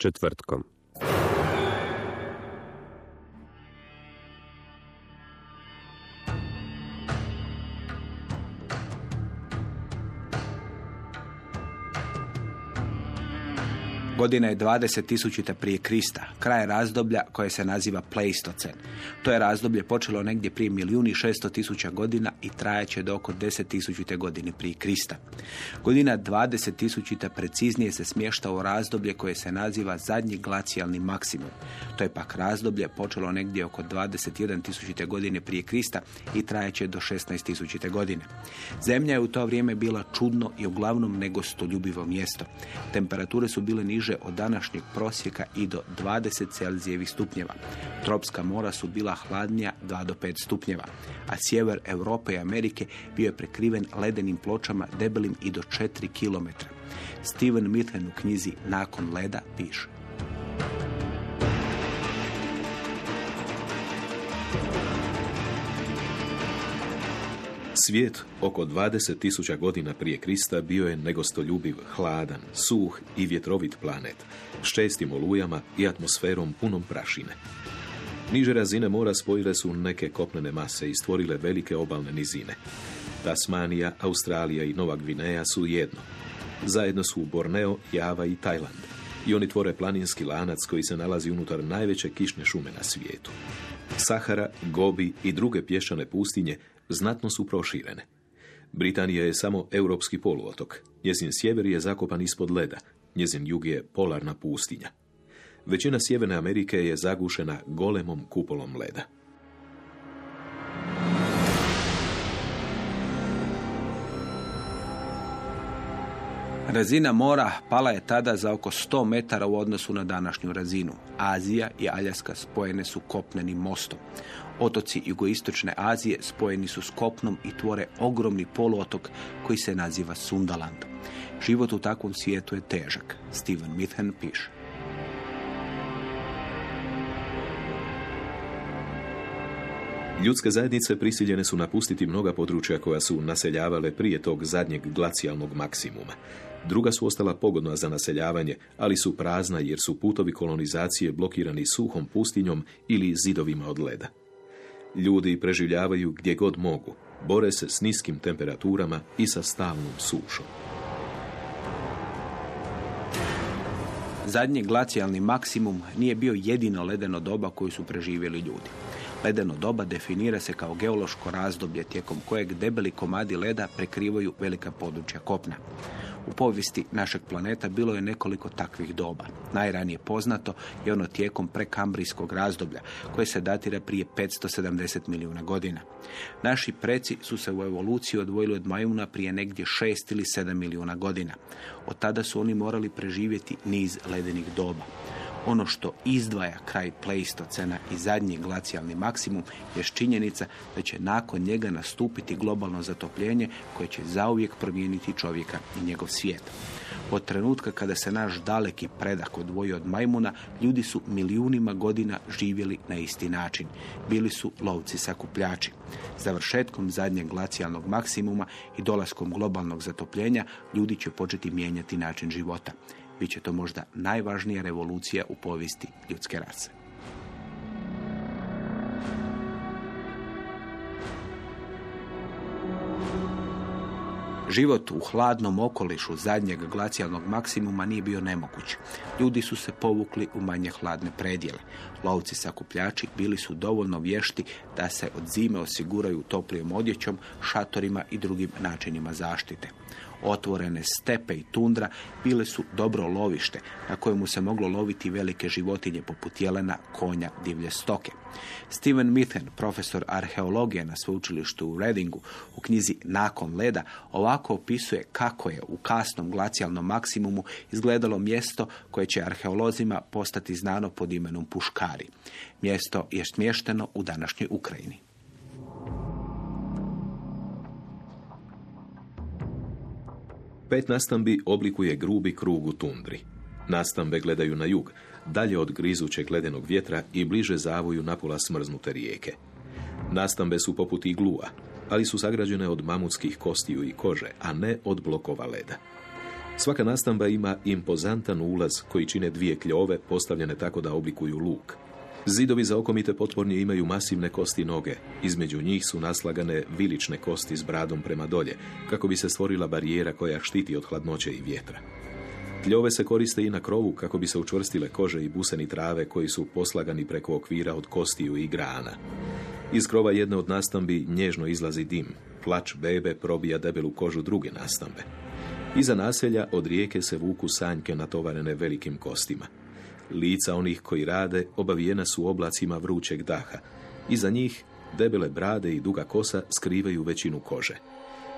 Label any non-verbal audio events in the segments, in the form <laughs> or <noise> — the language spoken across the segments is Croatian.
Četvrtkom. Godina je 20.000 prije Krista, kraj razdoblja koje se naziva Pleistocen. To je razdoblje počelo negdje prije milijuni šesto tisuća godina i trajaće do oko 10.000 godine prije Krista. Godina 20.000 preciznije se smješta u razdoblje koje se naziva zadnji glacijalni maksimum. To je pak razdoblje počelo negdje oko 21.000 godine prije Krista i trajaće do 16.000 godine. Zemlja je u to vrijeme bila čudno i uglavnom negostoljubivo mjesto. Temperature su bile niže od današnjeg prosjeka i do 20 Celzijevih stupnjeva. Tropska mora su bila hladnija 2 do 5 stupnjeva, a sjever Europe i Amerike bio je prekriven ledenim pločama debelim i do 4 km. Steven Mithen u knjizi Nakon leda piše. Svijet oko 20.000 godina prije Krista bio je negostoljubiv, hladan, suh i vjetrovit planet, s čestim olujama i atmosferom punom prašine. Niže razine mora spojile su neke kopnene mase i stvorile velike obalne nizine. Tasmanija, Australija i Nova Gvineja su jedno. Zajedno su Borneo, Java i Tajland. I oni tvore planinski lanac koji se nalazi unutar najveće kišne šume na svijetu. Sahara, Gobi i druge pješčane pustinje znatno su proširene. Britanija je samo europski poluotok. Njezin sjever je zakopan ispod leda. Njezin jug je polarna pustinja. Većina Sjeverne Amerike je zagušena golemom kupolom leda. Razina mora pala je tada za oko 100 metara u odnosu na današnju razinu. Azija i Aljaska spojene su kopnenim mostom. Otoci jugoistočne Azije spojeni su s kopnom i tvore ogromni poluotok koji se naziva Sundaland. Život u takvom svijetu je težak. Steven Mithen piše. Ljudske zajednice prisiljene su napustiti mnoga područja koja su naseljavale prije tog zadnjeg glacijalnog maksimuma. Druga su ostala pogodna za naseljavanje, ali su prazna jer su putovi kolonizacije blokirani suhom pustinjom ili zidovima od leda. Ljudi preživljavaju gdje god mogu, bore se s niskim temperaturama i sa stalnom sušom. Zadnji glacijalni maksimum nije bio jedino ledeno doba koju su preživjeli ljudi. Ledeno doba definira se kao geološko razdoblje tijekom kojeg debeli komadi leda prekrivaju velika područja kopna. U povijesti našeg planeta bilo je nekoliko takvih doba. Najranije poznato je ono tijekom prekambrijskog razdoblja, koje se datira prije 570 milijuna godina. Naši preci su se u evoluciji odvojili od majuna prije negdje 6 ili 7 milijuna godina. Od tada su oni morali preživjeti niz ledenih doba. Ono što izdvaja kraj Pleistocena i zadnji glacijalni maksimum je činjenica da će nakon njega nastupiti globalno zatopljenje koje će zauvijek promijeniti čovjeka i njegov svijet. Od trenutka kada se naš daleki predak odvojio od majmuna, ljudi su milijunima godina živjeli na isti način. Bili su lovci sakupljači. Završetkom zadnjeg glacijalnog maksimuma i dolaskom globalnog zatopljenja ljudi će početi mijenjati način života. Biće to možda najvažnija revolucija u povijesti ljudske rase. Život u hladnom okolišu zadnjeg glacijalnog maksimuma nije bio nemoguć. Ljudi su se povukli u manje hladne predjele. Lovci sakupljači bili su dovoljno vješti da se od zime osiguraju toplijom odjećom, šatorima i drugim načinima zaštite. Otvorene stepe i tundra bile su dobro lovište na kojemu se moglo loviti velike životinje poput jelena, konja, divlje stoke. Steven Mithen, profesor arheologije na sveučilištu u Readingu, u knjizi Nakon leda, ovako opisuje kako je u kasnom glacijalnom maksimumu izgledalo mjesto koje će arheolozima postati znano pod imenom Puškari. Mjesto je smješteno u današnjoj Ukrajini. Pet nastambi oblikuje grubi krug u tundri. Nastambe gledaju na jug, dalje od grizućeg ledenog vjetra i bliže zavoju napola smrznute rijeke. Nastambe su poput iglua, ali su sagrađene od mamutskih kostiju i kože, a ne od blokova leda. Svaka nastamba ima impozantan ulaz koji čine dvije kljove postavljene tako da oblikuju luk. Zidovi za okomite potpornje imaju masivne kosti noge. Između njih su naslagane vilične kosti s bradom prema dolje, kako bi se stvorila barijera koja štiti od hladnoće i vjetra. Tljove se koriste i na krovu kako bi se učvrstile kože i buseni trave koji su poslagani preko okvira od kostiju i grana. Iz krova jedne od nastambi nježno izlazi dim. Plač bebe probija debelu kožu druge nastambe. Iza naselja od rijeke se vuku sanjke natovarene velikim kostima. Lica onih koji rade obavijena su oblacima vrućeg daha. Iza njih debele brade i duga kosa skrivaju većinu kože.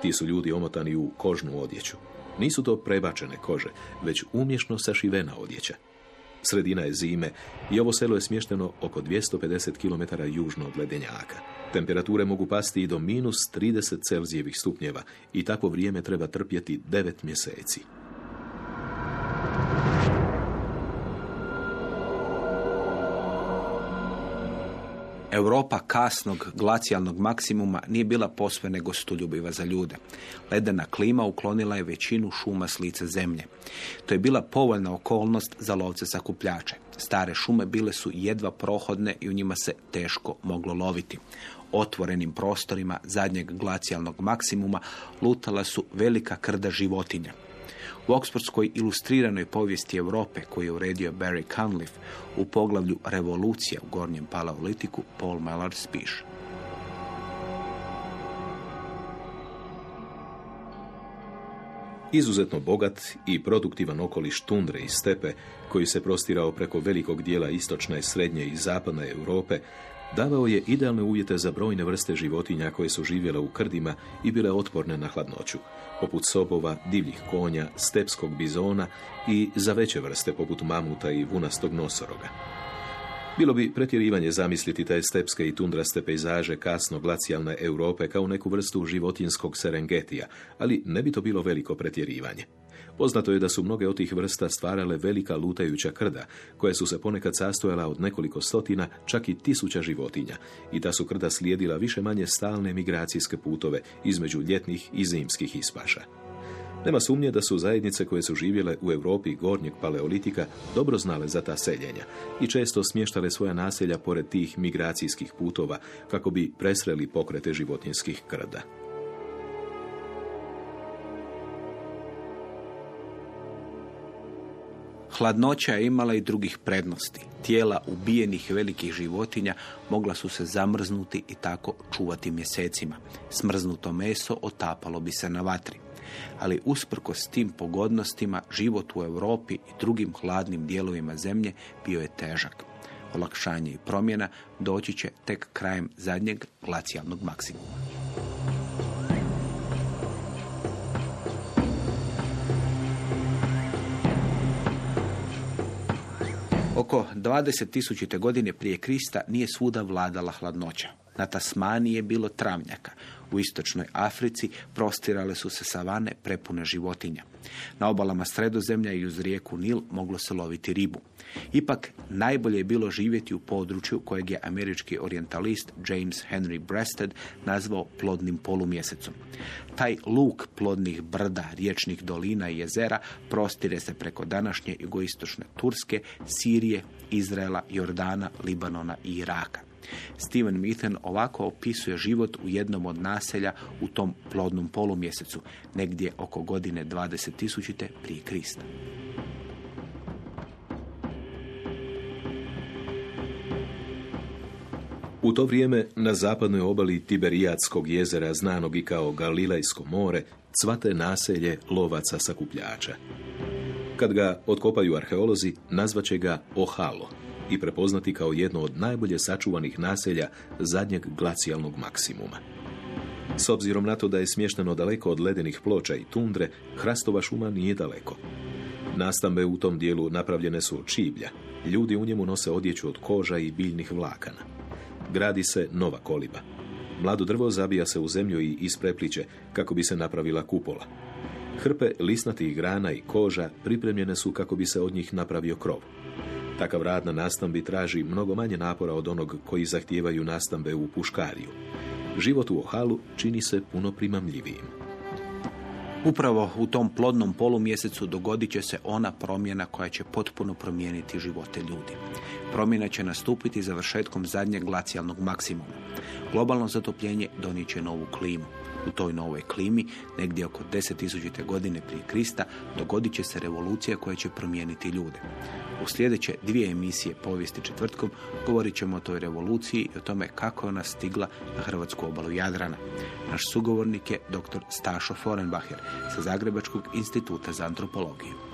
Ti su ljudi omotani u kožnu odjeću. Nisu to prebačene kože, već umješno sašivena odjeća. Sredina je zime i ovo selo je smješteno oko 250 km južno od ledenjaka. Temperature mogu pasti i do minus 30 Celzijevih stupnjeva i takvo vrijeme treba trpjeti 9 mjeseci. Europa kasnog glacijalnog maksimuma nije bila posve nego stuljubiva za ljude. Ledena klima uklonila je većinu šuma s lice zemlje. To je bila povoljna okolnost za lovce sakupljače. Stare šume bile su jedva prohodne i u njima se teško moglo loviti. Otvorenim prostorima zadnjeg glacijalnog maksimuma lutala su velika krda životinja. U Oksfordskoj ilustriranoj povijesti Europe koju je uredio Barry Cunliffe u poglavlju Revolucija u gornjem paleolitiku Paul Mellard spiše. Izuzetno bogat i produktivan okoliš tundre i stepe, koji se prostirao preko velikog dijela istočne, srednje i zapadne Europe, davao je idealne uvjete za brojne vrste životinja koje su živjele u krdima i bile otporne na hladnoću, poput sobova, divljih konja, stepskog bizona i za veće vrste poput mamuta i vunastog nosoroga. Bilo bi pretjerivanje zamisliti te stepske i tundraste pejzaže kasno glacijalne Europe kao neku vrstu životinskog serengetija, ali ne bi to bilo veliko pretjerivanje. Poznato je da su mnoge od tih vrsta stvarale velika lutajuća krda, koja su se ponekad sastojala od nekoliko stotina, čak i tisuća životinja, i da su krda slijedila više manje stalne migracijske putove između ljetnih i zimskih ispaša. Nema sumnje da su zajednice koje su živjele u Europi gornjeg paleolitika dobro znale za ta seljenja i često smještale svoja naselja pored tih migracijskih putova kako bi presreli pokrete životinskih krda. Hladnoća je imala i drugih prednosti. Tijela ubijenih velikih životinja mogla su se zamrznuti i tako čuvati mjesecima. Smrznuto meso otapalo bi se na vatri. Ali usprkos tim pogodnostima, život u Europi i drugim hladnim dijelovima zemlje bio je težak. Olakšanje i promjena doći će tek krajem zadnjeg glacijalnog maksimuma. Oko 20.000. godine prije Krista nije svuda vladala hladnoća. Na Tasmaniji je bilo travnjaka. U istočnoj Africi prostirale su se savane prepune životinja. Na obalama sredozemlja i uz rijeku Nil moglo se loviti ribu. Ipak, najbolje je bilo živjeti u području kojeg je američki orientalist James Henry Breasted nazvao plodnim polumjesecom. Taj luk plodnih brda, riječnih dolina i jezera prostire se preko današnje jugoistočne Turske, Sirije, Izraela, Jordana, Libanona i Iraka. Steven Mithen ovako opisuje život u jednom od naselja u tom plodnom polumjesecu, negdje oko godine 20.000. prije Krista. U to vrijeme na zapadnoj obali Tiberijatskog jezera, znanog i kao Galilejsko more, cvate naselje lovaca sakupljača. Kad ga otkopaju arheolozi, nazvaće ga Ohalo i prepoznati kao jedno od najbolje sačuvanih naselja zadnjeg glacijalnog maksimuma. S obzirom na to da je smješteno daleko od ledenih ploča i tundre, hrastova šuma nije daleko. Nastambe u tom dijelu napravljene su od čiblja. Ljudi u njemu nose odjeću od koža i biljnih vlakana. Gradi se nova koliba. Mlado drvo zabija se u zemlju i isprepliče kako bi se napravila kupola. Hrpe lisnatih grana i koža pripremljene su kako bi se od njih napravio krov. Takav rad na nastambi traži mnogo manje napora od onog koji zahtijevaju nastambe u puškariju. Život u Ohalu čini se puno primamljivijim. Upravo u tom plodnom polumjesecu dogodit će se ona promjena koja će potpuno promijeniti živote ljudi. Promjena će nastupiti završetkom zadnjeg glacijalnog maksimuma. Globalno zatopljenje donijet će novu klimu. U toj novoj klimi, negdje oko 10.000. godine prije Krista, dogodit će se revolucija koja će promijeniti ljude. U sljedeće dvije emisije povijesti četvrtkom govorit ćemo o toj revoluciji i o tome kako je ona stigla na hrvatsku obalu Jadrana. Naš sugovornik je dr. Stašo Forenbacher sa Zagrebačkog instituta za antropologiju.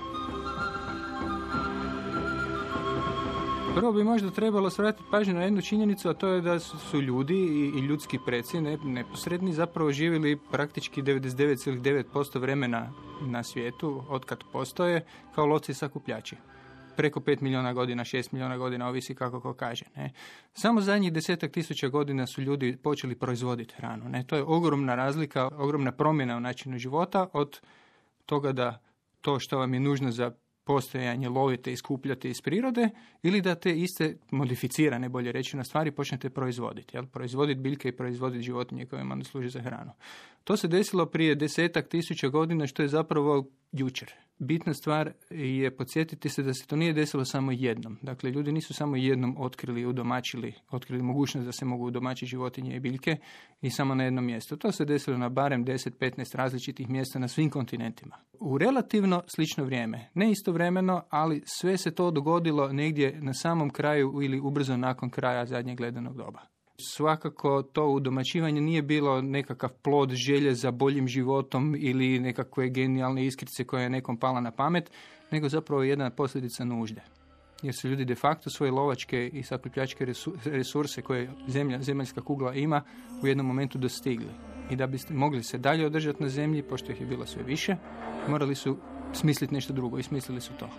Prvo bi možda trebalo svratiti pažnju na jednu činjenicu, a to je da su ljudi i ljudski preci neposredni zapravo živjeli praktički 99,9% vremena na svijetu, otkad postoje, kao loci sakupljači preko 5 milijuna godina, 6 milijuna godina, ovisi kako ko kaže. Ne. Samo zadnjih desetak tisuća godina su ljudi počeli proizvoditi hranu. Ne. To je ogromna razlika, ogromna promjena u načinu života od toga da to što vam je nužno za postojanje lovite i skupljate iz prirode ili da te iste modificirane, bolje reći na stvari, počnete proizvoditi. Jel? Proizvoditi biljke i proizvoditi životinje koje vam služe za hranu. To se desilo prije desetak tisuća godina što je zapravo jučer. Bitna stvar je podsjetiti se da se to nije desilo samo jednom. Dakle, ljudi nisu samo jednom otkrili, udomačili, otkrili mogućnost da se mogu udomačiti životinje i biljke i samo na jednom mjestu. To se desilo na barem 10-15 različitih mjesta na svim kontinentima. U relativno slično vrijeme. Ne istovremeno, ali sve se to dogodilo negdje na samom kraju ili ubrzo nakon kraja zadnjeg gledanog doba. Svakako to udomaćivanje nije bilo nekakav plod želje za boljim životom ili nekakve genijalne iskrice koja je nekom pala na pamet, nego zapravo jedna posljedica nužde. Jer su ljudi de facto svoje lovačke i sakupljačke resurse koje zemlja, zemaljska kugla ima u jednom momentu dostigli. I da biste mogli se dalje održati na zemlji, pošto ih je bilo sve više, morali su smisliti nešto drugo i smislili su to.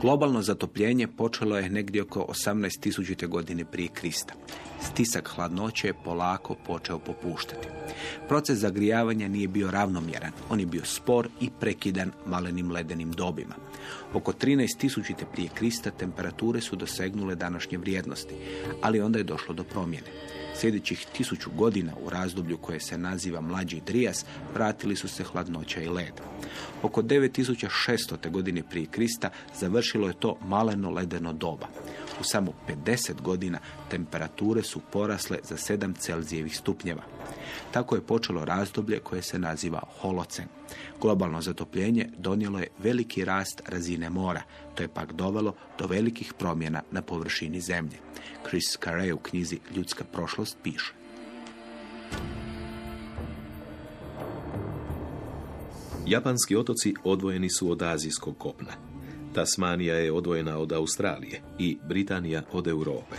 Globalno zatopljenje počelo je negdje oko 18.000. godine prije Krista. Stisak hladnoće je polako počeo popuštati. Proces zagrijavanja nije bio ravnomjeran, on je bio spor i prekidan malenim ledenim dobima. Oko 13.000. prije Krista temperature su dosegnule današnje vrijednosti, ali onda je došlo do promjene. Sljedećih tisuću godina u razdoblju koje se naziva Mlađi Drijas vratili su se hladnoća i led. Oko 9600. godine prije Krista završilo je to maleno ledeno doba. U samo 50 godina temperature su porasle za 7 Celzijevih stupnjeva. Tako je počelo razdoblje koje se naziva holocen. Globalno zatopljenje donijelo je veliki rast razine mora. To je pak dovelo do velikih promjena na površini zemlje. Chris Carey u knjizi Ljudska prošlost piše. Japanski otoci odvojeni su od azijskog kopna. Tasmanija je odvojena od Australije i Britanija od Europe.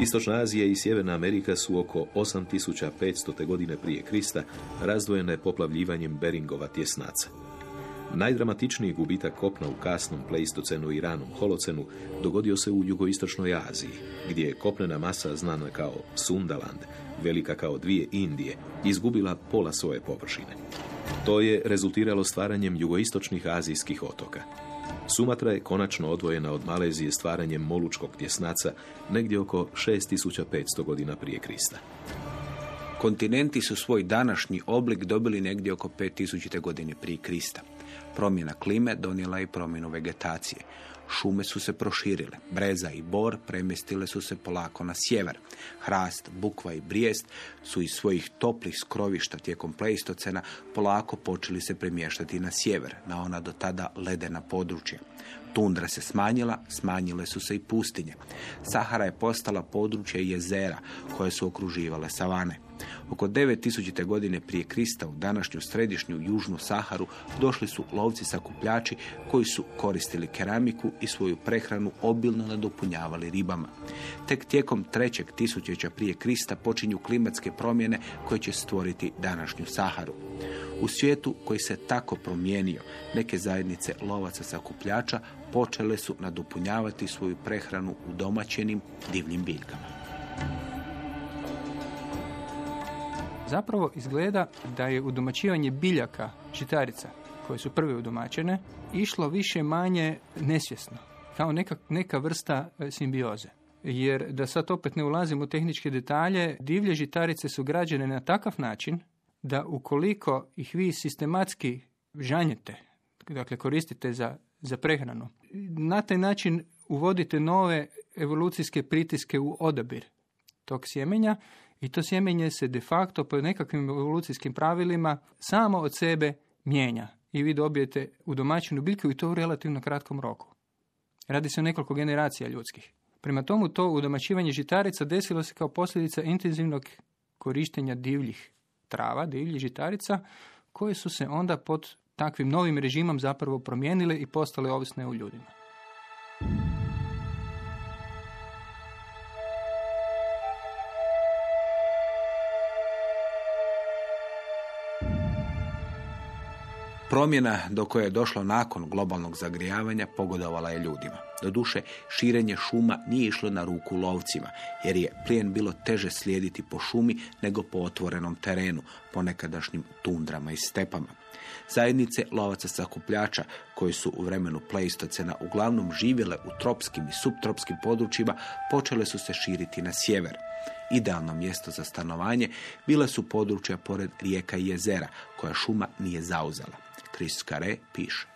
Istočna Azija i Sjeverna Amerika su oko 8500. godine prije Krista razdvojene poplavljivanjem Beringova tjesnaca. Najdramatičniji gubitak kopna u kasnom pleistocenu i ranom holocenu dogodio se u jugoistočnoj Aziji, gdje je kopnena masa znana kao Sundaland, velika kao dvije Indije, izgubila pola svoje površine. To je rezultiralo stvaranjem jugoistočnih azijskih otoka. Sumatra je konačno odvojena od Malezije stvaranjem Molučkog tjesnaca negdje oko 6500 godina prije Krista. Kontinenti su svoj današnji oblik dobili negdje oko 5000. godine prije Krista. Promjena klime donijela je i promjenu vegetacije. Šume su se proširile. Breza i bor premjestile su se polako na sjever. Hrast, bukva i brijest su iz svojih toplih skrovišta tijekom pleistocena polako počeli se premještati na sjever, na ona do tada ledena područja. Tundra se smanjila, smanjile su se i pustinje. Sahara je postala područje jezera koje su okruživale savane. Oko 9000. godine prije Krista u današnju središnju južnu Saharu došli su lovci sakupljači koji su koristili keramiku i svoju prehranu obilno nadopunjavali ribama. Tek tijekom trećeg tisućeća prije Krista počinju klimatske promjene koje će stvoriti današnju Saharu. U svijetu koji se tako promijenio, neke zajednice lovaca sakupljača počele su nadopunjavati svoju prehranu u domaćenim divljim biljkama. Zapravo izgleda da je udomaćivanje biljaka, žitarica, koje su prve udomačene, išlo više manje nesvjesno, kao neka, neka vrsta e, simbioze. Jer da sad opet ne ulazim u tehničke detalje, divlje žitarice su građene na takav način da ukoliko ih vi sistematski žanjete, dakle koristite za, za prehranu, na taj način uvodite nove evolucijske pritiske u odabir tog sjemenja i to sjemenje se de facto po nekakvim evolucijskim pravilima samo od sebe mijenja i vi dobijete u domaćinu biljku i to u relativno kratkom roku. Radi se o nekoliko generacija ljudskih. Prema tomu to udomaćivanje žitarica desilo se kao posljedica intenzivnog korištenja divljih trava, divljih žitarica, koje su se onda pod takvim novim režimom zapravo promijenile i postale ovisne u ljudima. Promjena do koje je došlo nakon globalnog zagrijavanja pogodovala je ljudima. Doduše, širenje šuma nije išlo na ruku lovcima, jer je plijen bilo teže slijediti po šumi nego po otvorenom terenu, po nekadašnjim tundrama i stepama. Zajednice lovaca sakupljača, koji su u vremenu pleistocena uglavnom živjele u tropskim i subtropskim područjima, počele su se širiti na sjever. Idealno mjesto za stanovanje bile su područja pored rijeka i jezera, koja šuma nije zauzela. Chris Care piše.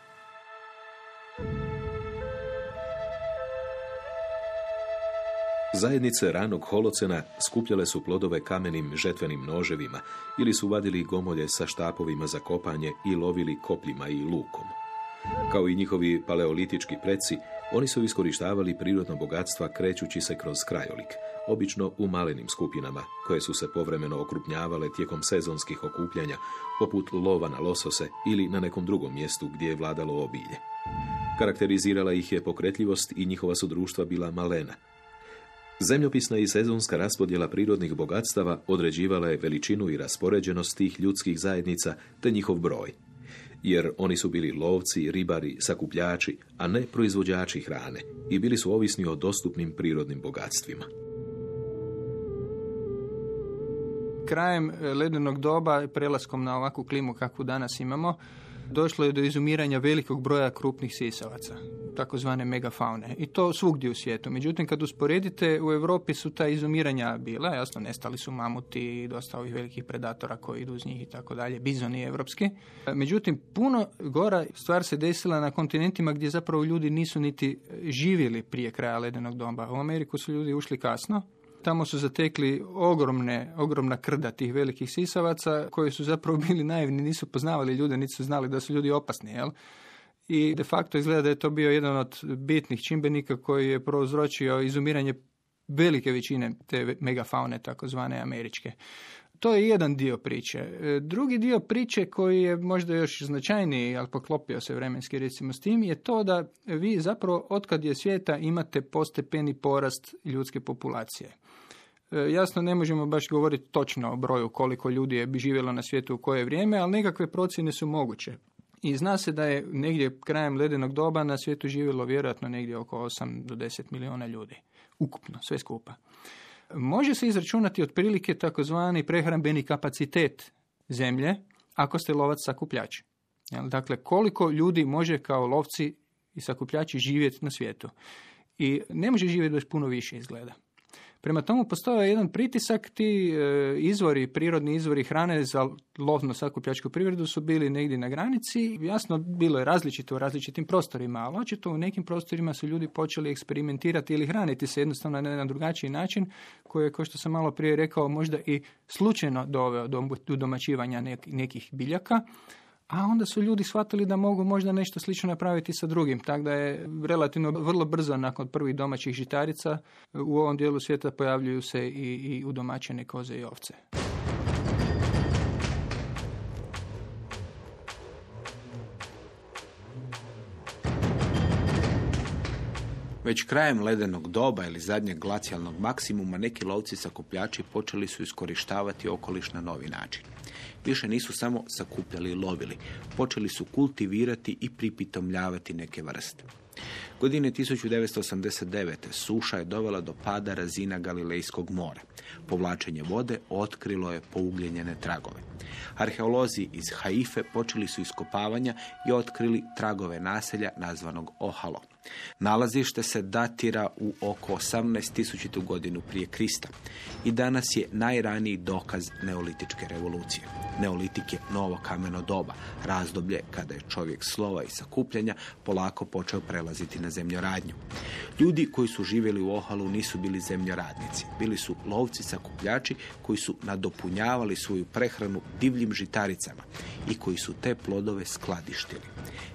Zajednice ranog holocena skupljale su plodove kamenim žetvenim noževima ili su vadili gomolje sa štapovima za kopanje i lovili kopljima i lukom. Kao i njihovi paleolitički preci, oni su iskorištavali prirodno bogatstva krećući se kroz krajolik, obično u malenim skupinama, koje su se povremeno okrupnjavale tijekom sezonskih okupljanja, poput lova na losose ili na nekom drugom mjestu gdje je vladalo obilje. Karakterizirala ih je pokretljivost i njihova su društva bila malena. Zemljopisna i sezonska raspodjela prirodnih bogatstava određivala je veličinu i raspoređenost tih ljudskih zajednica te njihov broj jer oni su bili lovci, ribari, sakupljači, a ne proizvođači hrane i bili su ovisni o dostupnim prirodnim bogatstvima. Krajem e, ledenog doba, prelaskom na ovakvu klimu kakvu danas imamo, došlo je do izumiranja velikog broja krupnih sisavaca, takozvane megafaune. I to svugdje u svijetu. Međutim, kad usporedite, u Europi su ta izumiranja bila, jasno, nestali su mamuti i dosta ovih velikih predatora koji idu uz njih i tako dalje, bizoni evropski. Međutim, puno gora stvar se desila na kontinentima gdje zapravo ljudi nisu niti živjeli prije kraja ledenog doba. U Ameriku su ljudi ušli kasno, Tamo su zatekli ogromne, ogromna krda tih velikih sisavaca koji su zapravo <laughs> bili naivni, nisu poznavali ljude, niti su znali da su ljudi opasni. Jel? I de facto izgleda da je to bio jedan od bitnih čimbenika koji je prouzročio izumiranje velike većine te megafaune, takozvane američke. To je jedan dio priče. E, drugi dio priče koji je možda još značajniji, ali poklopio se vremenski recimo s tim, je to da vi zapravo otkad je svijeta imate postepeni porast ljudske populacije. E, jasno ne možemo baš govoriti točno o broju koliko ljudi je živjelo na svijetu u koje vrijeme, ali nekakve procjene su moguće. I zna se da je negdje krajem ledenog doba na svijetu živjelo vjerojatno negdje oko 8 do 10 milijuna ljudi. Ukupno, sve skupa. Može se izračunati otprilike takozvani prehrambeni kapacitet zemlje ako ste lovac sakupljač. Dakle, koliko ljudi može kao lovci i sakupljači živjeti na svijetu. I ne može živjeti baš puno više izgleda. Prema tomu postojao je jedan pritisak, ti e, izvori, prirodni izvori hrane za lovno sakupljačku privredu su bili negdje na granici. Jasno, bilo je različito u različitim prostorima, ali očito u nekim prostorima su ljudi počeli eksperimentirati ili hraniti se jednostavno na jedan drugačiji način, koji je, kao što sam malo prije rekao, možda i slučajno doveo do udomaćivanja nekih biljaka a onda su ljudi shvatili da mogu možda nešto slično napraviti sa drugim. Tako da je relativno vrlo brzo nakon prvih domaćih žitarica u ovom dijelu svijeta pojavljuju se i, i udomaćene koze i ovce. Već krajem ledenog doba ili zadnjeg glacijalnog maksimuma neki lovci sakupljači počeli su iskorištavati okoliš na novi način. Više nisu samo sakupljali i lovili, počeli su kultivirati i pripitomljavati neke vrste. Godine 1989. suša je dovela do pada razina Galilejskog mora. Povlačenje vode otkrilo je pougljenjene tragove. Arheolozi iz Haife počeli su iskopavanja i otkrili tragove naselja nazvanog Ohalo. Nalazište se datira u oko 18.000. godinu prije Krista i danas je najraniji dokaz neolitičke revolucije. Neolitik je novo kameno doba, razdoblje kada je čovjek slova i sakupljanja polako počeo prelaziti na zemljoradnju. Ljudi koji su živjeli u Ohalu nisu bili zemljoradnici, bili su lovci sakupljači koji su nadopunjavali svoju prehranu divljim žitaricama i koji su te plodove skladištili.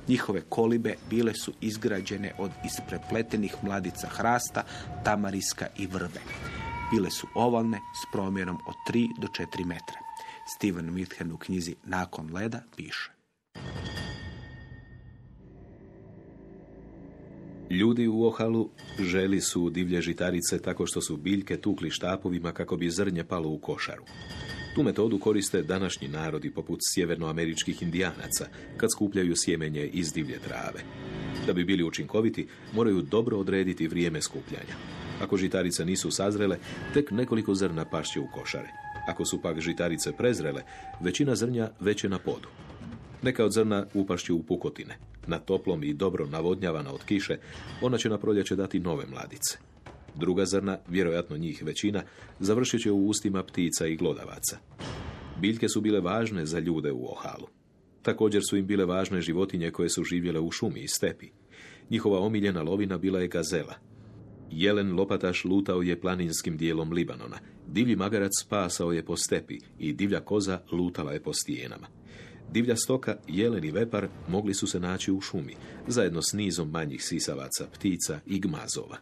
Njihove kolibe bile su izgrađene isprepletenih mladica hrasta, tamariska i vrbe. Bile su ovalne s promjerom od 3 do 4 metra. Steven Mithen u knjizi Nakon leda piše. Ljudi u Ohalu želi su divlje žitarice tako što su biljke tukli štapovima kako bi zrnje palo u košaru. Tu metodu koriste današnji narodi poput sjevernoameričkih indijanaca kad skupljaju sjemenje iz divlje trave. Da bi bili učinkoviti, moraju dobro odrediti vrijeme skupljanja. Ako žitarice nisu sazrele, tek nekoliko zrna pašće u košare. Ako su pak žitarice prezrele, većina zrnja već je na podu. Neka od zrna upašću u pukotine. Na toplom i dobro navodnjavana od kiše, ona će na proljeće dati nove mladice. Druga zrna, vjerojatno njih većina, završit će u ustima ptica i glodavaca. Biljke su bile važne za ljude u Ohalu. Također su im bile važne životinje koje su živjele u šumi i stepi. Njihova omiljena lovina bila je gazela. Jelen lopataš lutao je planinskim dijelom Libanona. Divlji magarac spasao je po stepi i divlja koza lutala je po stijenama. Divlja stoka, jelen i vepar mogli su se naći u šumi, zajedno s nizom manjih sisavaca, ptica i gmazova.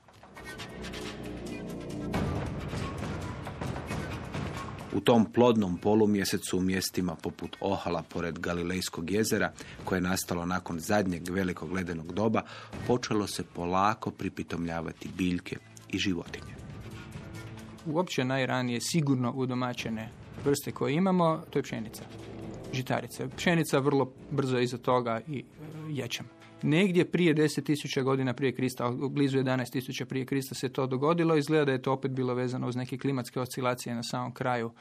U tom plodnom polumjesecu u mjestima poput Ohala pored Galilejskog jezera, koje je nastalo nakon zadnjeg velikog ledenog doba, počelo se polako pripitomljavati biljke i životinje. Uopće najranije sigurno udomačene vrste koje imamo, to je pšenica, žitarice. Pšenica vrlo brzo iza toga i e, ječam. Negdje prije 10.000 godina prije Krista, blizu 11.000 prije Krista se to dogodilo. Izgleda da je to opet bilo vezano uz neke klimatske oscilacije na samom kraju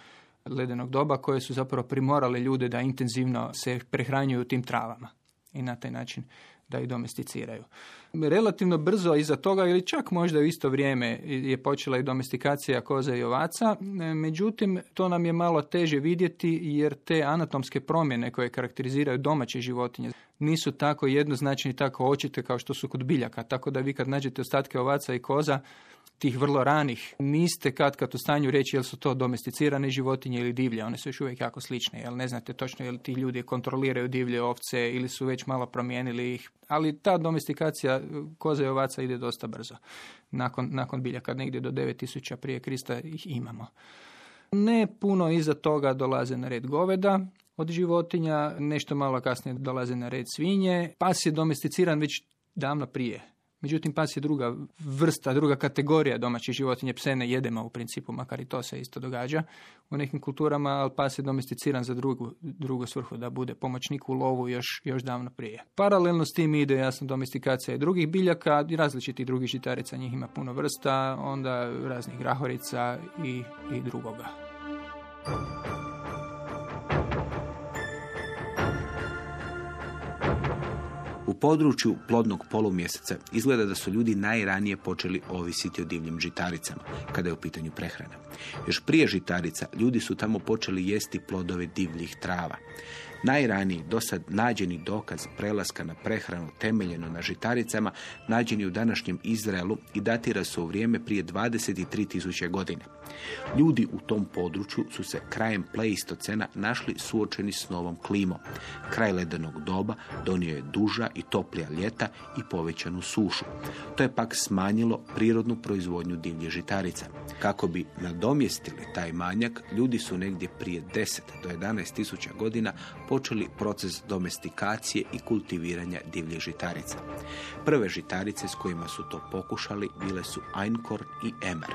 ledenog doba koje su zapravo primorale ljude da intenzivno se prehranjuju tim travama i na taj način da ih domesticiraju. Relativno brzo iza toga ili čak možda u isto vrijeme je počela i domestikacija koza i ovaca, međutim to nam je malo teže vidjeti jer te anatomske promjene koje karakteriziraju domaće životinje nisu tako jednoznačne i tako očite kao što su kod biljaka, tako da vi kad nađete ostatke ovaca i koza tih vrlo ranih, niste kad kad u stanju reći jel su to domesticirane životinje ili divlje, one su još uvijek jako slične, jel ne znate točno jel ti ljudi kontroliraju divlje ovce ili su već malo promijenili ih, ali ta domestikacija koza i ovaca ide dosta brzo. Nakon, nakon biljaka, negdje do 9000 prije Krista ih imamo. Ne puno iza toga dolaze na red goveda od životinja, nešto malo kasnije dolaze na red svinje. Pas je domesticiran već davno prije. Međutim, pas je druga vrsta, druga kategorija domaćih životinje. Pse ne jedemo u principu, makar i to se isto događa u nekim kulturama, ali pas je domesticiran za drugu, drugu svrhu, da bude pomoćnik u lovu još, još davno prije. Paralelno s tim ide jasno domestikacija drugih biljaka, i različitih drugih žitarica, njih ima puno vrsta, onda raznih grahorica i, i drugoga. Području plodnog polumjeseca izgleda da su ljudi najranije počeli ovisiti o divljim žitaricama, kada je u pitanju prehrana. Još prije žitarica ljudi su tamo počeli jesti plodove divljih trava. Najraniji dosad nađeni dokaz prelaska na prehranu temeljeno na žitaricama nađeni u današnjem Izraelu i datira se u vrijeme prije 23.000 godine. Ljudi u tom području su se krajem pleistocena našli suočeni s novom klimom. Kraj ledenog doba donio je duža i toplija ljeta i povećanu sušu. To je pak smanjilo prirodnu proizvodnju divlje žitarica. Kako bi nadomjestili taj manjak, ljudi su negdje prije 10 do 11 tisuća godina počeli proces domestikacije i kultiviranja divlje žitarica. Prve žitarice s kojima su to pokušali bile su Einkorn i Emer,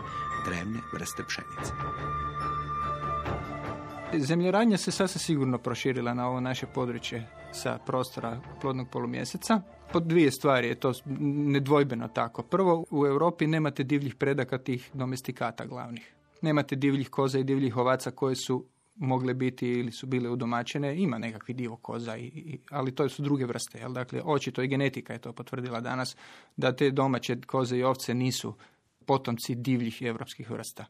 drevne vrste pšenice. Zemljoradnja se sasvim sigurno proširila na ovo naše područje sa prostora plodnog polumjeseca. Po dvije stvari je to nedvojbeno tako. Prvo, u Europi nemate divljih predaka tih domestikata glavnih. Nemate divljih koza i divljih ovaca koje su mogle biti ili su bile udomačene, ima nekakvi divo koza, i, ali to su druge vrste. Jel? Dakle, očito i genetika je to potvrdila danas, da te domaće koze i ovce nisu potomci divljih europskih vrsta.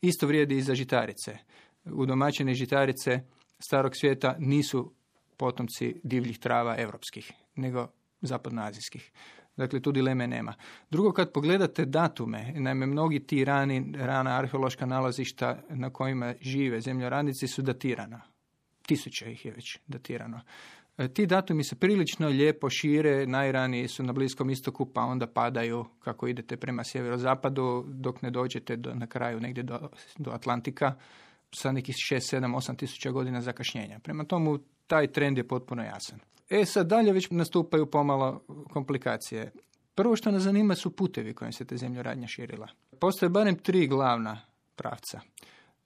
Isto vrijedi i za žitarice. Udomačene žitarice starog svijeta nisu potomci divljih trava europskih, nego zapadnoazijskih. Dakle, tu dileme nema. Drugo, kad pogledate datume, naime, mnogi ti rani, rana arheološka nalazišta na kojima žive zemljoradnici su datirana. Tisuća ih je već datirano. E, ti datumi se prilično lijepo šire, najraniji su na Bliskom istoku, pa onda padaju kako idete prema sjeverozapadu, dok ne dođete do, na kraju negdje do, do Atlantika sa nekih 6, 7, 8 tisuća godina zakašnjenja. Prema tomu, taj trend je potpuno jasan. E sad dalje već nastupaju pomalo komplikacije. Prvo što nas zanima su putevi kojim se te zemljoradnja širila. Postoje barem tri glavna pravca.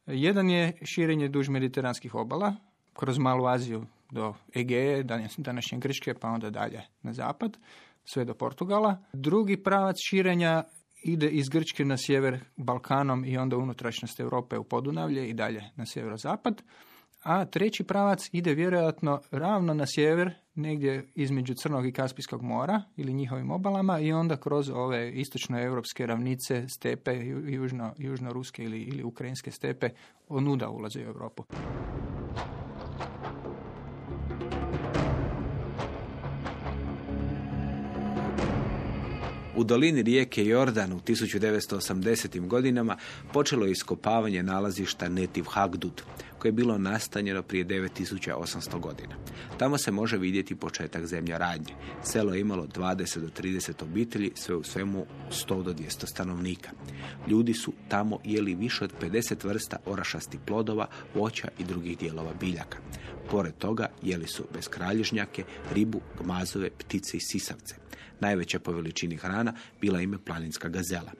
Jedan je širenje duž mediteranskih obala, kroz Malu Aziju do Egeje, današnje Grčke, pa onda dalje na zapad, sve do Portugala. Drugi pravac širenja ide iz Grčke na sjever Balkanom i onda unutrašnjost Europe u Podunavlje i dalje na sjeverozapad a treći pravac ide vjerojatno ravno na sjever, negdje između Crnog i Kaspijskog mora ili njihovim obalama i onda kroz ove istočnoevropske ravnice, stepe, južno, južno-ruske ili, ili ukrajinske stepe, onuda ulaze u Europu. U dolini rijeke Jordan u 1980. godinama počelo je iskopavanje nalazišta Netiv Hagdud, koje je bilo nastanjeno prije 9800 godina. Tamo se može vidjeti početak zemlja radnje. Selo je imalo 20 do 30 obitelji, sve u svemu 100 do 200 stanovnika. Ljudi su tamo jeli više od 50 vrsta orašasti plodova, voća i drugih dijelova biljaka. Pored toga jeli su bez kralježnjake, ribu, gmazove, ptice i sisavce. Najveća po veličini hrana bila ime planinska gazela.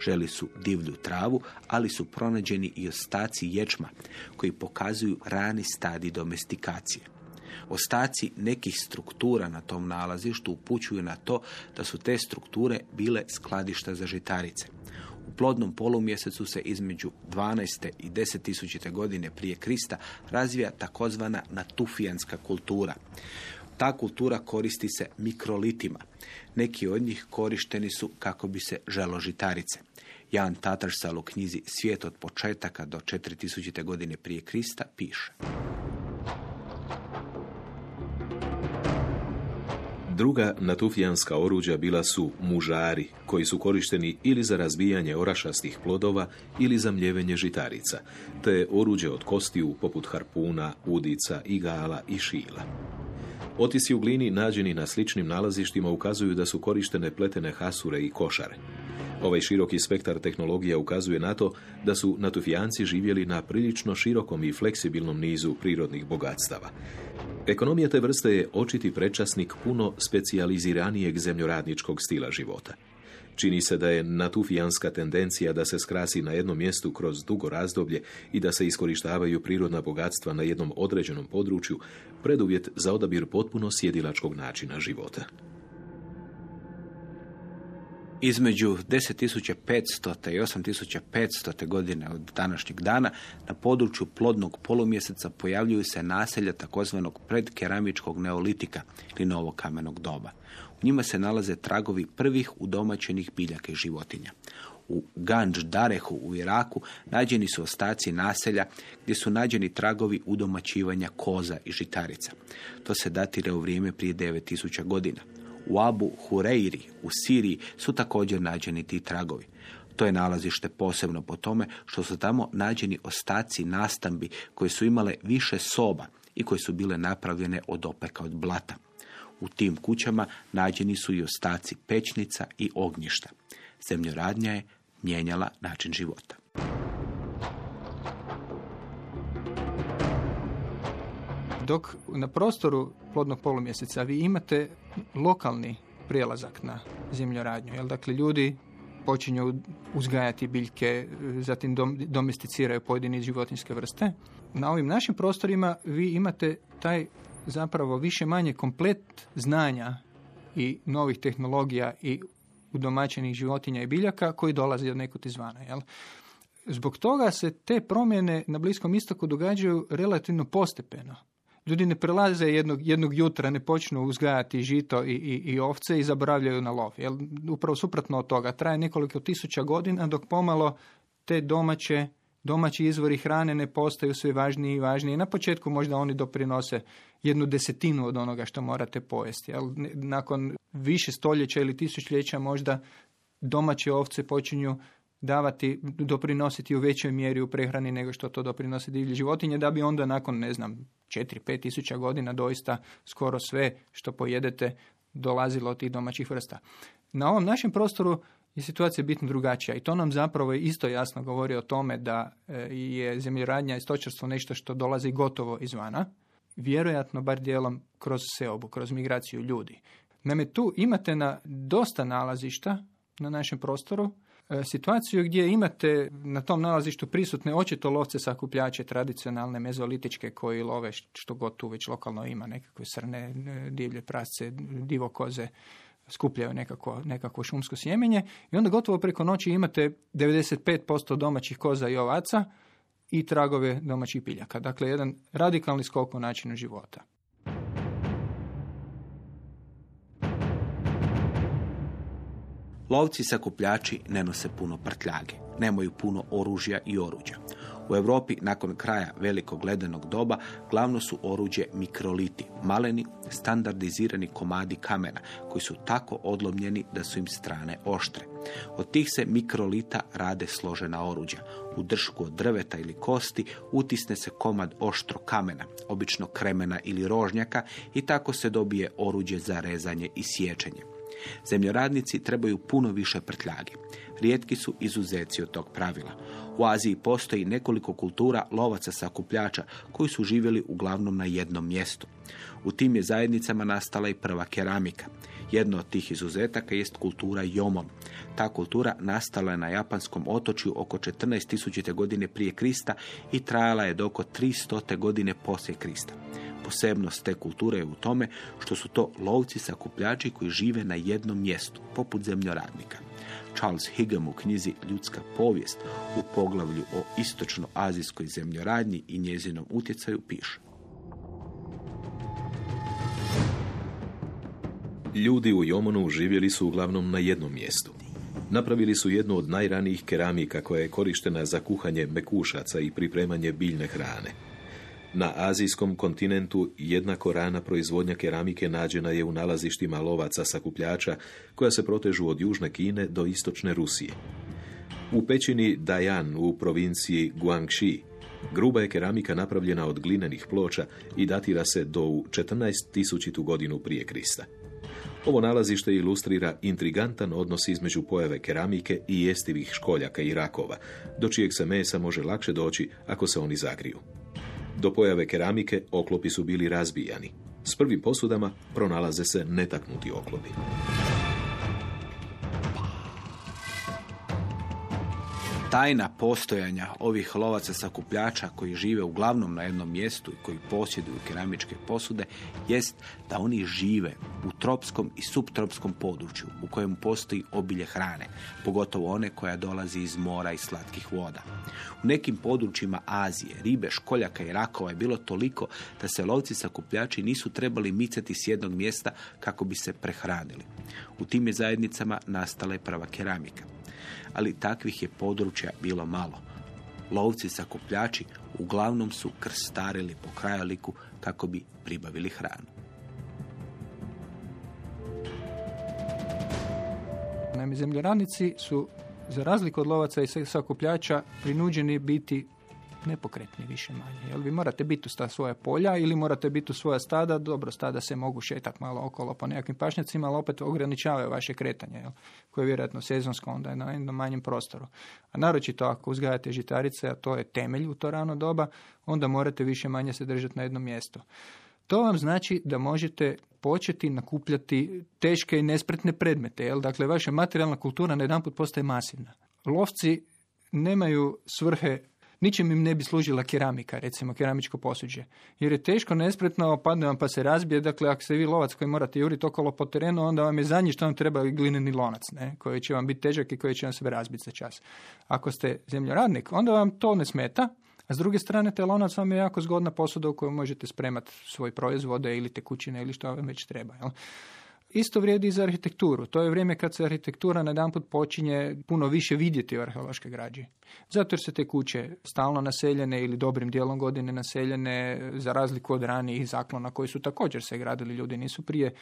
Želi su divlju travu, ali su pronađeni i ostaci ječma, koji pokazuju rani stadi domestikacije. Ostaci nekih struktura na tom nalazištu upućuju na to da su te strukture bile skladišta za žitarice. U plodnom polumjesecu se između 12. i 10.000. godine prije Krista razvija takozvana natufijanska kultura. Ta kultura koristi se mikrolitima. Neki od njih korišteni su kako bi se želo žitarice. Jan Tatarsal u knjizi Svijet od početaka do 4000. godine prije Krista piše. Druga natufijanska oruđa bila su mužari, koji su korišteni ili za razbijanje orašastih plodova ili za mljevenje žitarica, te oruđe od kostiju poput harpuna, udica, igala i šila. Otisi u glini nađeni na sličnim nalazištima ukazuju da su korištene pletene hasure i košare. Ovaj široki spektar tehnologija ukazuje na to da su natufijanci živjeli na prilično širokom i fleksibilnom nizu prirodnih bogatstava. Ekonomija te vrste je očiti prečasnik puno specijaliziranijeg zemljoradničkog stila života. Čini se da je natufijanska tendencija da se skrasi na jednom mjestu kroz dugo razdoblje i da se iskorištavaju prirodna bogatstva na jednom određenom području preduvjet za odabir potpuno sjedilačkog načina života. Između 10.500. i 8.500. godine od današnjeg dana na području plodnog polumjeseca pojavljuju se naselja takozvanog predkeramičkog neolitika ili novog kamenog doba. U njima se nalaze tragovi prvih udomaćenih biljaka i životinja. U Ganj Darehu u Iraku nađeni su ostaci naselja gdje su nađeni tragovi udomaćivanja koza i žitarica. To se datira u vrijeme prije 9000 godina. U Abu Hureiri u Siriji su također nađeni ti tragovi. To je nalazište posebno po tome što su tamo nađeni ostaci nastambi koje su imale više soba i koje su bile napravljene od opeka od blata. U tim kućama nađeni su i ostaci pećnica i ognjišta. Zemljoradnja je mijenjala način života. Dok na prostoru plodnog polumjeseca vi imate lokalni prijelazak na zemljoradnju. Jel? Dakle, ljudi počinju uzgajati biljke, zatim dom, domesticiraju pojedine životinske vrste. Na ovim našim prostorima vi imate taj zapravo više manje komplet znanja i novih tehnologija i udomaćenih životinja i biljaka koji dolazi od nekud izvana. Jel? Zbog toga se te promjene na Bliskom istoku događaju relativno postepeno. Ljudi ne prelaze jednog, jednog jutra, ne počnu uzgajati žito i, i, i ovce i zaboravljaju na lov. Jel? Upravo suprotno od toga. Traje nekoliko tisuća godina dok pomalo te domaće domaći izvori hrane ne postaju sve važniji i važniji. Na početku možda oni doprinose jednu desetinu od onoga što morate pojesti. Jel? Nakon više stoljeća ili tisućljeća možda domaće ovce počinju davati, doprinositi u većoj mjeri u prehrani nego što to doprinosi divlje životinje, da bi onda nakon, ne znam, 4-5 tisuća godina doista skoro sve što pojedete dolazilo od tih domaćih vrsta. Na ovom našem prostoru je situacija bitno drugačija i to nam zapravo isto jasno govori o tome da e, je zemljoradnja i stočarstvo nešto što dolazi gotovo izvana, vjerojatno bar dijelom kroz seobu, kroz migraciju ljudi. Naime, tu imate na dosta nalazišta na našem prostoru situaciju gdje imate na tom nalazištu prisutne očito lovce sakupljače tradicionalne mezolitičke koji love što god tu već lokalno ima, nekakve srne, e, divlje prasce, divokoze, skupljaju nekako, nekako šumsko sjemenje i onda gotovo preko noći imate 95% domaćih koza i ovaca i tragove domaćih piljaka. Dakle, jedan radikalni skok u načinu života. Lovci sakupljači ne nose puno prtljage, nemaju puno oružja i oruđa. U Europi nakon kraja velikog ledenog doba glavno su oruđe mikroliti, maleni standardizirani komadi kamena koji su tako odlomljeni da su im strane oštre. Od tih se mikrolita rade složena oruđa. U dršku od drveta ili kosti utisne se komad oštro kamena, obično kremena ili rožnjaka i tako se dobije oruđe za rezanje i sječenje. Zemljoradnici trebaju puno više prtljage. Rijetki su izuzeci od tog pravila. U Aziji postoji nekoliko kultura lovaca sakupljača koji su živjeli uglavnom na jednom mjestu. U tim je zajednicama nastala i prva keramika. Jedno od tih izuzetaka jest kultura Jomon. Ta kultura nastala je na japanskom otočju oko 14.000. godine prije Krista i trajala je do oko 300. godine poslije Krista. Posebnost te kulture je u tome što su to lovci sakupljači koji žive na jednom mjestu, poput zemljoradnika. Charles Higham u knjizi Ljudska povijest u poglavlju o istočno-azijskoj zemljoradnji i njezinom utjecaju piše. Ljudi u Jomonu živjeli su uglavnom na jednom mjestu. Napravili su jednu od najranijih keramika koja je korištena za kuhanje mekušaca i pripremanje biljne hrane. Na azijskom kontinentu jednako rana proizvodnja keramike nađena je u nalazištima lovaca sakupljača koja se protežu od južne Kine do istočne Rusije. U pećini Dayan u provinciji Guangxi gruba je keramika napravljena od glinenih ploča i datira se do u 14.000. godinu prije Krista. Ovo nalazište ilustrira intrigantan odnos između pojave keramike i jestivih školjaka i rakova, do čijeg se mesa može lakše doći ako se oni zagriju. Do pojave keramike oklopi su bili razbijani. S prvim posudama pronalaze se netaknuti oklopi. Tajna postojanja ovih lovaca sakupljača koji žive uglavnom na jednom mjestu i koji posjeduju keramičke posude jest da oni žive u tropskom i subtropskom području u kojem postoji obilje hrane, pogotovo one koja dolazi iz mora i slatkih voda. U nekim područjima Azije, ribe, školjaka i rakova je bilo toliko da se lovci sakupljači nisu trebali micati s jednog mjesta kako bi se prehranili. U tim je zajednicama nastala je prva keramika ali takvih je područja bilo malo. Lovci sakupljači uglavnom su krstarili po krajoliku kako bi pribavili hranu. Naime, zemljoradnici su, za razliku od lovaca i sakupljača, prinuđeni biti nepokretni više manje. Jel vi morate biti u svoja polja ili morate biti u svoja stada, dobro stada se mogu šetati malo okolo po nekakvim pašnjacima, ali opet ograničavaju vaše kretanje, jel? koje je vjerojatno sezonsko onda je na jednom manjem prostoru. A naročito ako uzgajate žitarice, a to je temelj u to rano doba, onda morate više manje se držati na jednom mjestu. To vam znači da možete početi nakupljati teške i nespretne predmete. Jel? Dakle, vaša materijalna kultura na jedan postaje masivna. Lovci nemaju svrhe ničem im ne bi služila keramika, recimo keramičko posuđe. Jer je teško, nespretno, padne vam pa se razbije. Dakle, ako ste vi lovac koji morate juriti okolo po terenu, onda vam je zadnji što vam treba glineni lonac, ne? koji će vam biti težak i koji će vam se razbiti za čas. Ako ste zemljoradnik, onda vam to ne smeta, a s druge strane, taj lonac vam je jako zgodna posuda u kojoj možete spremati svoj proizvode ili tekućine ili što vam već treba. Jel? Isto vrijedi i za arhitekturu. To je vrijeme kad se arhitektura na jedan put počinje puno više vidjeti u arheološkoj građi. Zato jer se te kuće stalno naseljene ili dobrim dijelom godine naseljene, za razliku od ranijih zaklona koji su također se gradili ljudi, nisu prije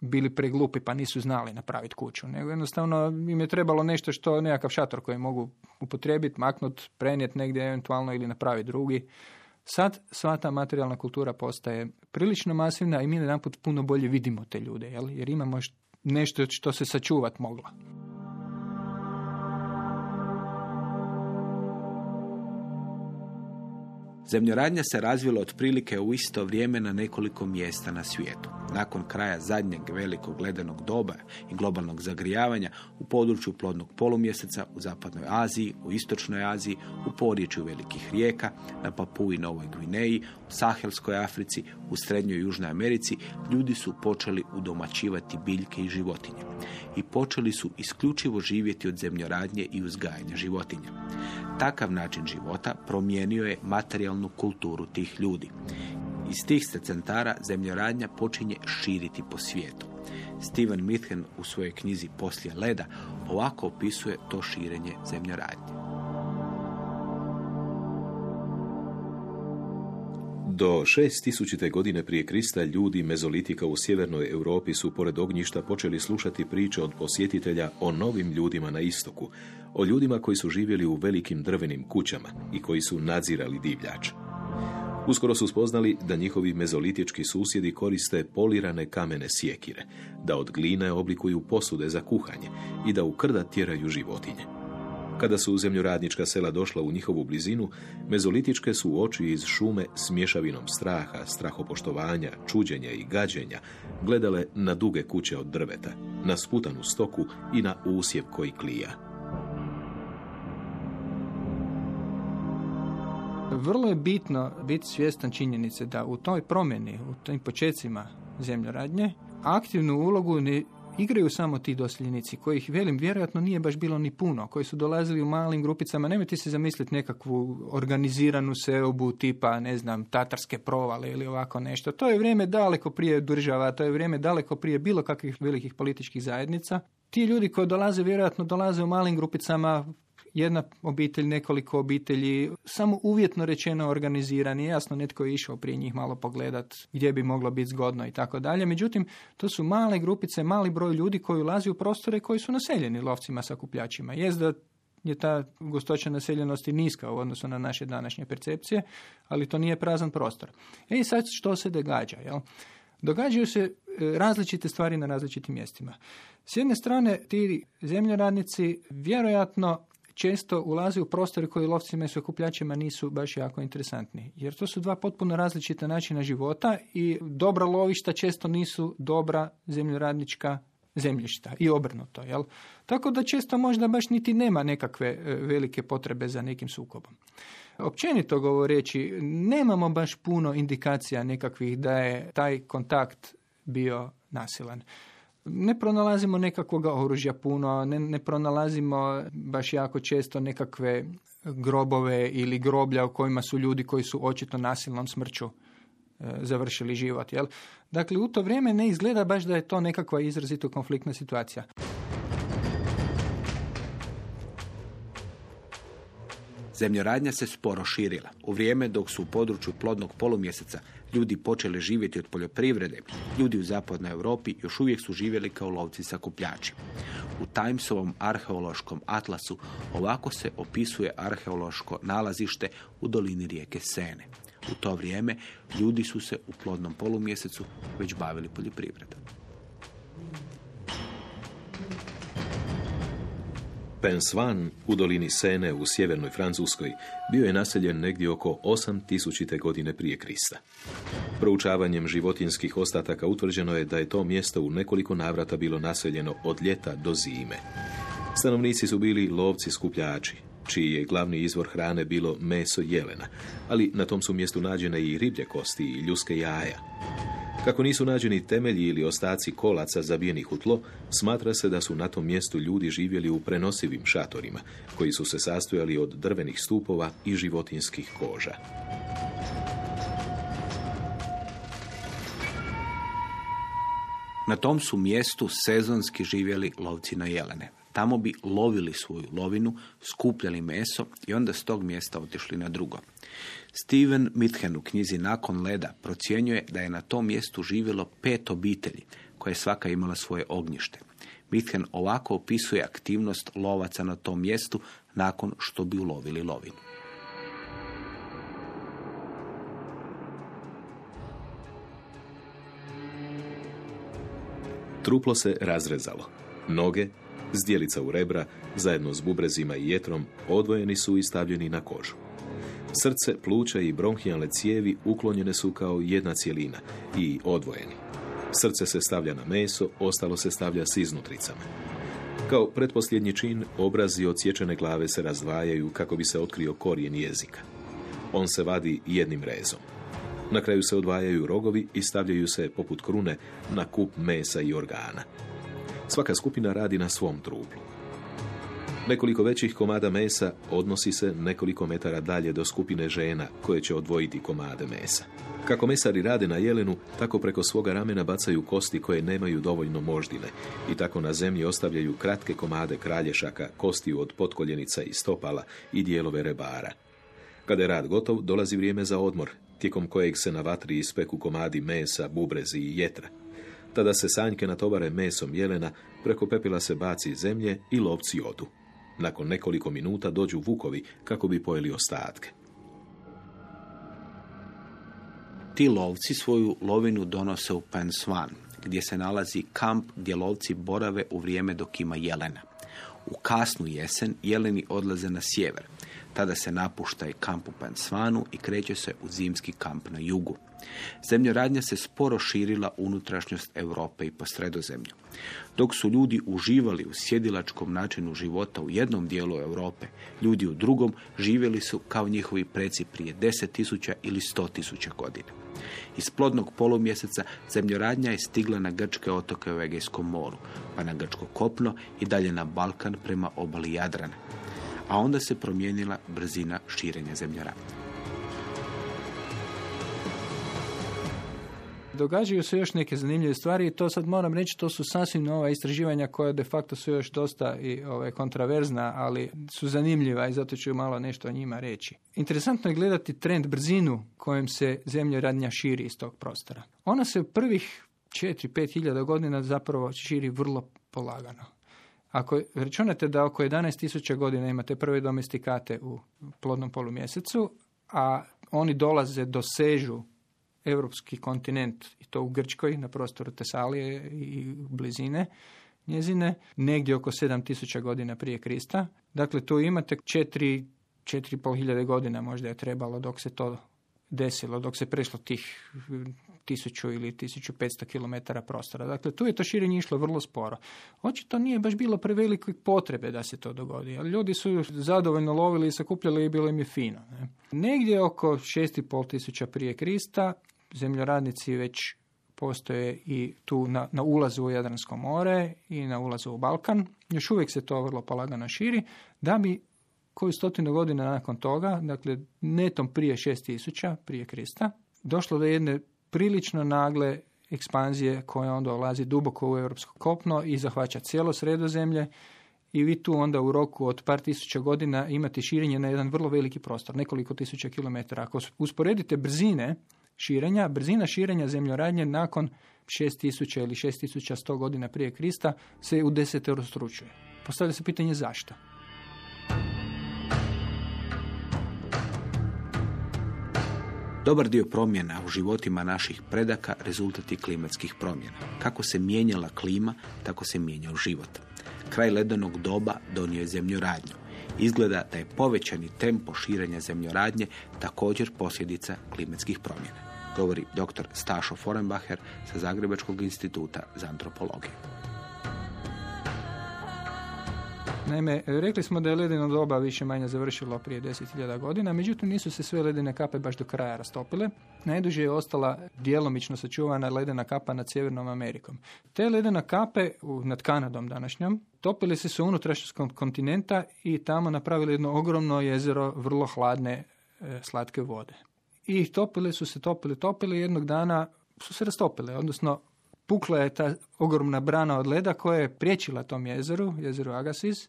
bili preglupi pa nisu znali napraviti kuću. Nego jednostavno im je trebalo nešto što, nekakav šator koji mogu upotrijebiti, maknut, prenijeti negdje eventualno ili napraviti drugi. Sad sva ta materijalna kultura postaje prilično masivna i mi jedan put puno bolje vidimo te ljude, jel? jer imamo nešto što se sačuvat mogla. Zemljoradnja se razvila otprilike u isto vrijeme na nekoliko mjesta na svijetu. Nakon kraja zadnjeg velikog ledenog doba i globalnog zagrijavanja u području plodnog polumjeseca u zapadnoj Aziji, u istočnoj Aziji, u porječju velikih rijeka, na Papui Novoj Gvineji, u Sahelskoj Africi, u Srednjoj i Južnoj Americi, ljudi su počeli udomaćivati biljke i životinje. I počeli su isključivo živjeti od zemljoradnje i uzgajanja životinja. Takav način života promijenio je materijalnu kulturu tih ljudi. Iz tih se centara zemljoradnja počinje širiti po svijetu. Steven Mithen u svojoj knjizi Poslije leda ovako opisuje to širenje zemljoradnje. Do 6000. godine prije Krista ljudi mezolitika u sjevernoj Europi su pored ognjišta počeli slušati priče od posjetitelja o novim ljudima na istoku, o ljudima koji su živjeli u velikim drvenim kućama i koji su nadzirali divljač. Uskoro su spoznali da njihovi mezolitički susjedi koriste polirane kamene sjekire, da od gline oblikuju posude za kuhanje i da u krda tjeraju životinje. Kada su zemljoradnička sela došla u njihovu blizinu, mezolitičke su oči iz šume s mješavinom straha, strahopoštovanja, čuđenja i gađenja gledale na duge kuće od drveta, na sputanu stoku i na usjev koji klija. Vrlo je bitno biti svjestan činjenice da u toj promjeni, u tim počecima zemljoradnje, aktivnu ulogu ne igraju samo ti doseljenici, kojih, velim, vjerojatno nije baš bilo ni puno, koji su dolazili u malim grupicama. Nemojte se zamisliti nekakvu organiziranu seobu tipa, ne znam, tatarske provale ili ovako nešto. To je vrijeme daleko prije država, to je vrijeme daleko prije bilo kakvih velikih političkih zajednica. Ti ljudi koji dolaze, vjerojatno dolaze u malim grupicama, jedna obitelj, nekoliko obitelji, samo uvjetno rečeno organizirani. Jasno, netko je išao prije njih malo pogledat gdje bi moglo biti zgodno i tako dalje. Međutim, to su male grupice, mali broj ljudi koji ulazi u prostore koji su naseljeni lovcima sakupljačima. Jest da je ta gustoća naseljenosti niska u odnosu na naše današnje percepcije, ali to nije prazan prostor. E i sad što se događa? Jel? Događaju se e, različite stvari na različitim mjestima. S jedne strane, ti zemljoradnici vjerojatno često ulazi u prostore koji lovcima i sakupljačima nisu baš jako interesantni. Jer to su dva potpuno različita načina života i dobra lovišta često nisu dobra zemljoradnička zemljišta i obrnuto. Jel? Tako da često možda baš niti nema nekakve e, velike potrebe za nekim sukobom. Općenito govoreći, nemamo baš puno indikacija nekakvih da je taj kontakt bio nasilan. Ne pronalazimo nekakvog oružja puno, ne, ne pronalazimo baš jako često nekakve grobove ili groblja u kojima su ljudi koji su očito nasilnom smrću e, završili život. Jel? Dakle, u to vrijeme ne izgleda baš da je to nekakva izrazito konfliktna situacija. Zemljoradnja se sporo širila. U vrijeme dok su u području plodnog polumjeseca ljudi počeli živjeti od poljoprivrede, ljudi u zapadnoj Europi još uvijek su živjeli kao lovci sakupljači. U Timesovom arheološkom atlasu ovako se opisuje arheološko nalazište u dolini rijeke Sene. U to vrijeme ljudi su se u plodnom polumjesecu već bavili poljoprivredom. Pensvan u dolini Sene u sjevernoj Francuskoj bio je naseljen negdje oko 8000. godine prije Krista. Proučavanjem životinskih ostataka utvrđeno je da je to mjesto u nekoliko navrata bilo naseljeno od ljeta do zime. Stanovnici su bili lovci skupljači, čiji je glavni izvor hrane bilo meso jelena, ali na tom su mjestu nađene i riblje kosti i ljuske jaja. Kako nisu nađeni temelji ili ostaci kolaca zabijenih u tlo, smatra se da su na tom mjestu ljudi živjeli u prenosivim šatorima, koji su se sastojali od drvenih stupova i životinskih koža. Na tom su mjestu sezonski živjeli lovci na jelene. Tamo bi lovili svoju lovinu, skupljali meso i onda s tog mjesta otišli na drugo. Steven Mithen u knjizi Nakon leda procjenjuje da je na tom mjestu živjelo pet obitelji, koje je svaka imala svoje ognjište. Mithen ovako opisuje aktivnost lovaca na tom mjestu nakon što bi ulovili lovinu. Truplo se razrezalo. Noge, zdjelica u rebra, zajedno s bubrezima i jetrom, odvojeni su i stavljeni na kožu. Srce, pluća i bronhijalne cijevi uklonjene su kao jedna cijelina i odvojeni. Srce se stavlja na meso, ostalo se stavlja s iznutricama. Kao pretposljednji čin, obrazi od sječene glave se razdvajaju kako bi se otkrio korijen jezika. On se vadi jednim rezom. Na kraju se odvajaju rogovi i stavljaju se poput krune na kup mesa i organa. Svaka skupina radi na svom truplu. Nekoliko većih komada mesa odnosi se nekoliko metara dalje do skupine žena koje će odvojiti komade mesa. Kako mesari rade na jelenu, tako preko svoga ramena bacaju kosti koje nemaju dovoljno moždine i tako na zemlji ostavljaju kratke komade kralješaka, kostiju od potkoljenica i stopala i dijelove rebara. Kada je rad gotov, dolazi vrijeme za odmor, tijekom kojeg se na vatri ispeku komadi mesa, bubrezi i jetra. Tada se sanjke natovare mesom jelena, preko pepila se baci zemlje i lovci odu. Nakon nekoliko minuta dođu vukovi kako bi pojeli ostatke. Ti lovci svoju lovinu donose u Pensvan, gdje se nalazi kamp gdje lovci borave u vrijeme dok ima jelena. U kasnu jesen jeleni odlaze na sjever. Tada se napušta i kamp u Pensvanu i kreće se u zimski kamp na jugu. Zemljoradnja se sporo širila unutrašnjost Europe i po sredozemlju. Dok su ljudi uživali u sjedilačkom načinu života u jednom dijelu Europe, ljudi u drugom živjeli su kao njihovi preci prije 10.000 ili 100.000 godina. Iz plodnog polumjeseca zemljoradnja je stigla na grčke otoke u Egejskom moru, pa na grčko kopno i dalje na Balkan prema obali Jadrana. A onda se promijenila brzina širenja zemljoradnje. Događaju se još neke zanimljive stvari i to sad moram reći, to su sasvim nova istraživanja koja de facto su još dosta i ove, kontraverzna, ali su zanimljiva i zato ću malo nešto o njima reći. Interesantno je gledati trend brzinu kojom se zemljoradnja širi iz tog prostora. Ona se prvih 4-5 hiljada godina zapravo širi vrlo polagano. Ako računate da oko 11.000 godina imate prve domestikate u plodnom polumjesecu, a oni dolaze, dosežu europski kontinent i to u Grčkoj na prostoru Tesalije i blizine njezine, negdje oko 7000 godina prije Krista. Dakle, tu imate 4 4.500 godina možda je trebalo dok se to desilo dok se prešlo tih 1000 ili 1500 km prostora. Dakle, tu je to širenje išlo vrlo sporo. Očito nije baš bilo prevelike potrebe da se to dogodi, ali ljudi su zadovoljno lovili i sakupljali i bilo im je fino. Ne? Negdje oko 6500 tisuća prije Krista zemljoradnici već postoje i tu na, na ulazu u Jadransko more i na ulazu u Balkan. Još uvijek se to vrlo polagano širi, da bi koju stotinu godina nakon toga, dakle netom prije 6000 prije Krista, došlo do jedne prilično nagle ekspanzije koja onda ulazi duboko u europsko kopno i zahvaća cijelo sredozemlje i vi tu onda u roku od par tisuća godina imate širenje na jedan vrlo veliki prostor, nekoliko tisuća kilometara. Ako usporedite brzine širenja, brzina širenja zemljoradnje nakon 6000 ili 6100 godina prije Krista se u desetero stručuje. Postavlja se pitanje zašto. Dobar dio promjena u životima naših predaka rezultati klimatskih promjena. Kako se mijenjala klima, tako se mijenjao život. Kraj ledenog doba donio je zemljoradnju. Izgleda da je povećani tempo širenja zemljoradnje također posljedica klimatskih promjena. Govori dr. Stašo Forenbacher sa Zagrebačkog instituta za antropologiju. Naime, rekli smo da je ledeno doba više manje završilo prije 10.000 godina, međutim nisu se sve ledene kape baš do kraja rastopile. Najduže je ostala djelomično sačuvana ledena kapa nad Sjevernom Amerikom. Te ledena kape nad Kanadom današnjom topili se su unutrašnjskog kontinenta i tamo napravili jedno ogromno jezero vrlo hladne e, slatke vode. I topili su se, topili, topili jednog dana su se rastopile, odnosno pukla je ta ogromna brana od leda koja je priječila tom jezeru, jezeru Agassiz,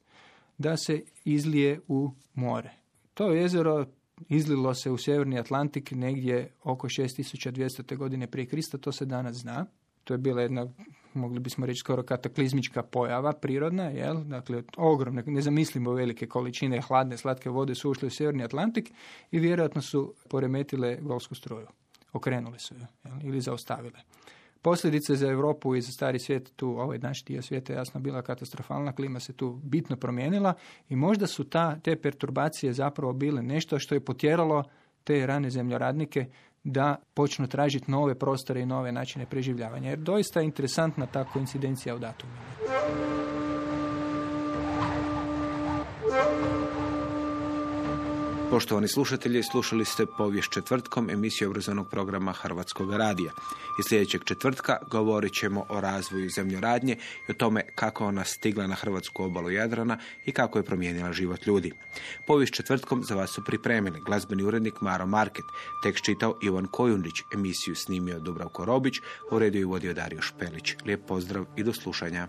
da se izlije u more. To jezero izlilo se u Sjeverni Atlantik negdje oko 6200. godine prije Krista, to se danas zna. To je bila jedna, mogli bismo reći, skoro kataklizmička pojava, prirodna, jel? Dakle, ogromne, nezamislimo velike količine hladne, slatke vode su ušle u Sjeverni Atlantik i vjerojatno su poremetile golsku struju. Okrenule su ju, jel? ili zaustavile. Posljedice za Europu i za stari svijet tu, ovaj naš dio svijeta je jasno bila katastrofalna, klima se tu bitno promijenila i možda su ta, te perturbacije zapravo bile nešto što je potjeralo te rane zemljoradnike da počnu tražiti nove prostore i nove načine preživljavanja. Jer doista je interesantna ta koincidencija u datumima. Poštovani slušatelji, slušali ste povijest četvrtkom emisiju obrazovnog programa Hrvatskog radija. I sljedećeg četvrtka govorit ćemo o razvoju zemljoradnje i o tome kako ona stigla na hrvatsku obalu Jadrana i kako je promijenila život ljudi. Povijest četvrtkom za vas su pripremili glazbeni urednik Maro Market, tekst čitao Ivan Kojundić, emisiju snimio Dubravko Robić, uredio i vodio Dario Špelić. Lijep pozdrav i do slušanja.